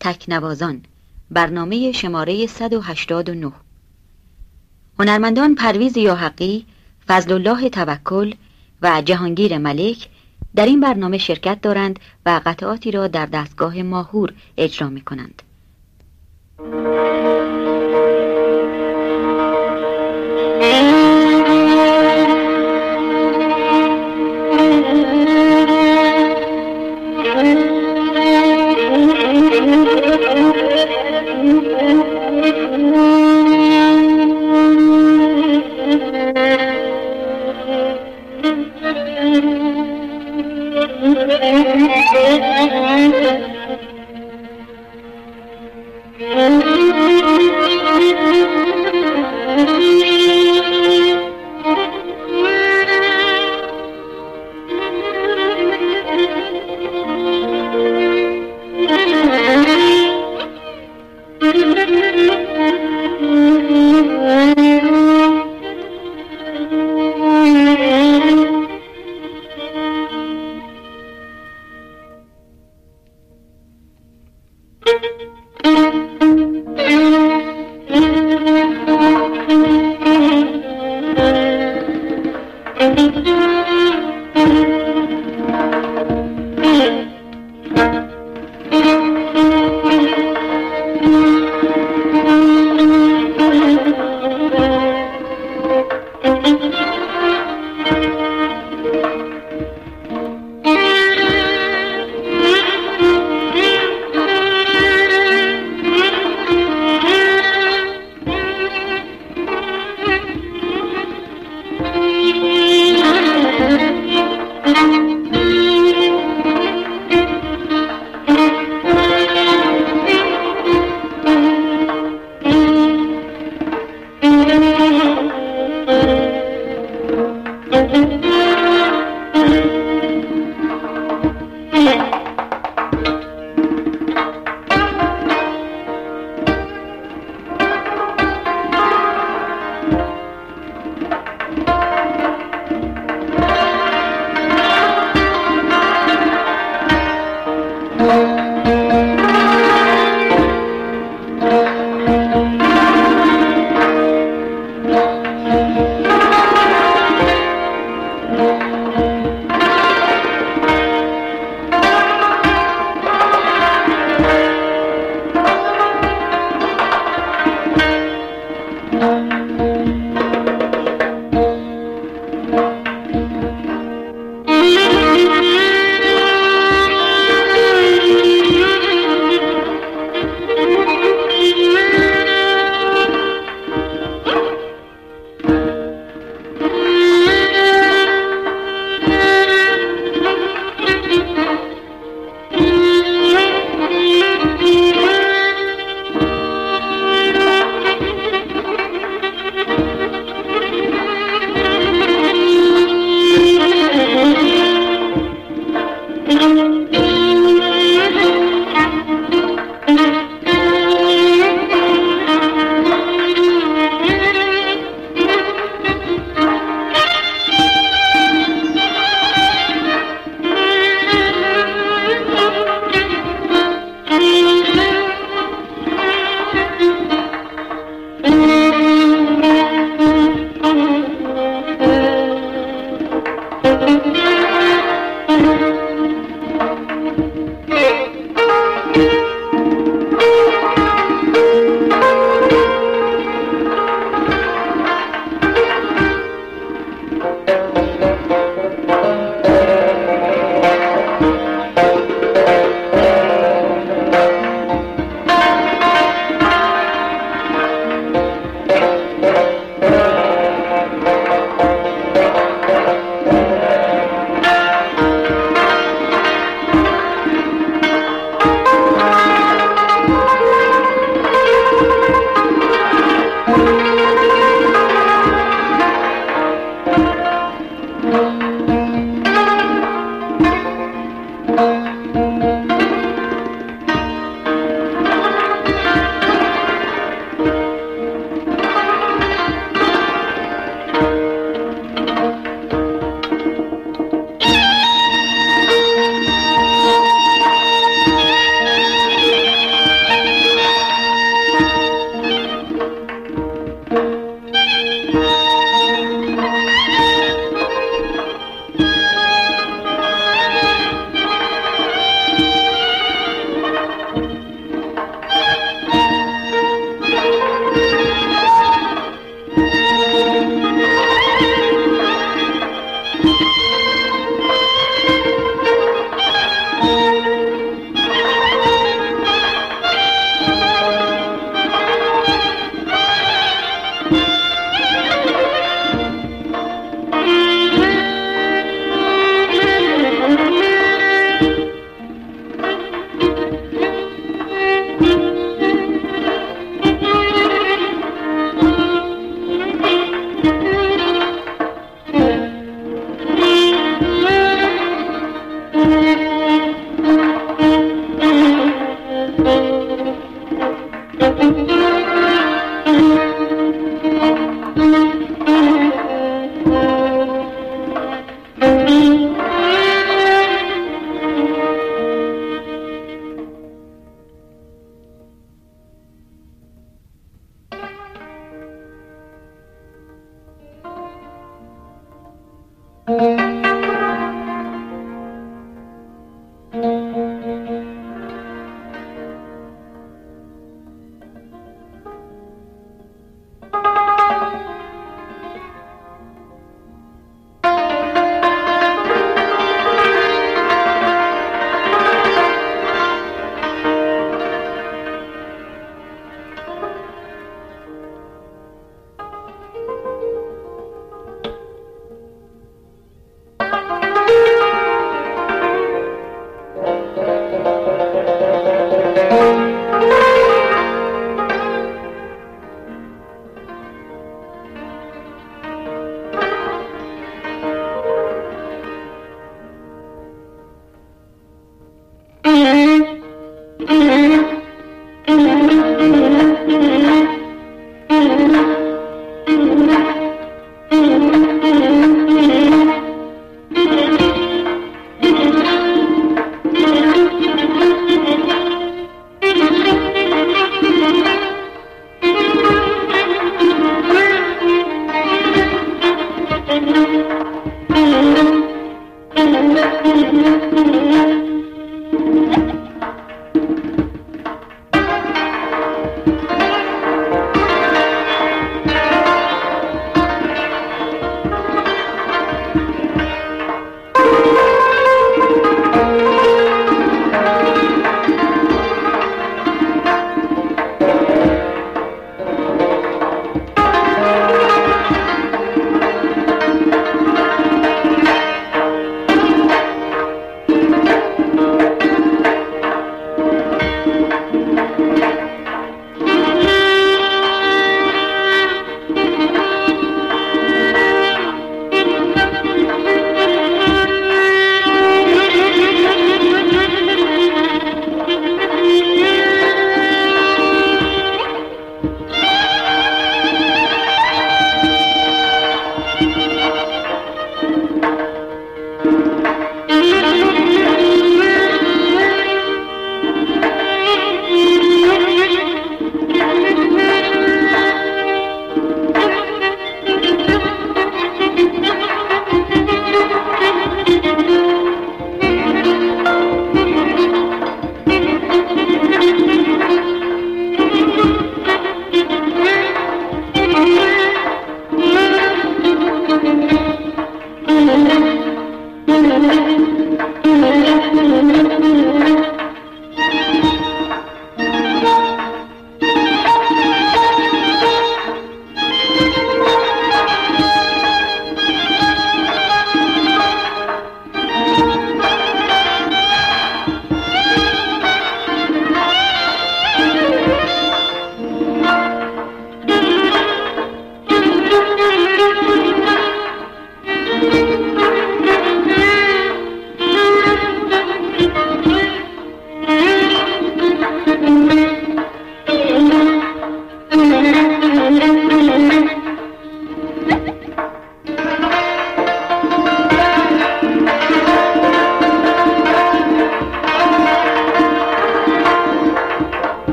تکنوازان برنامه شماره 189 هنرمندان پرویز یاحقی، فضل الله توکل و جهانگیر ملک در این برنامه شرکت دارند و قطعاتی را در دستگاه ماهور اجرا می کنند.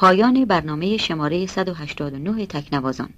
پایان برنامه شماره 189 تکنوازان.